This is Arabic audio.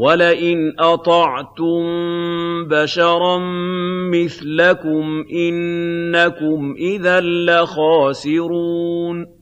وَلَئِنْ أَطَعْتُم بَشَرًا مِّثْلَكُمْ إِنَّكُمْ إِذًا لَّخَاسِرُونَ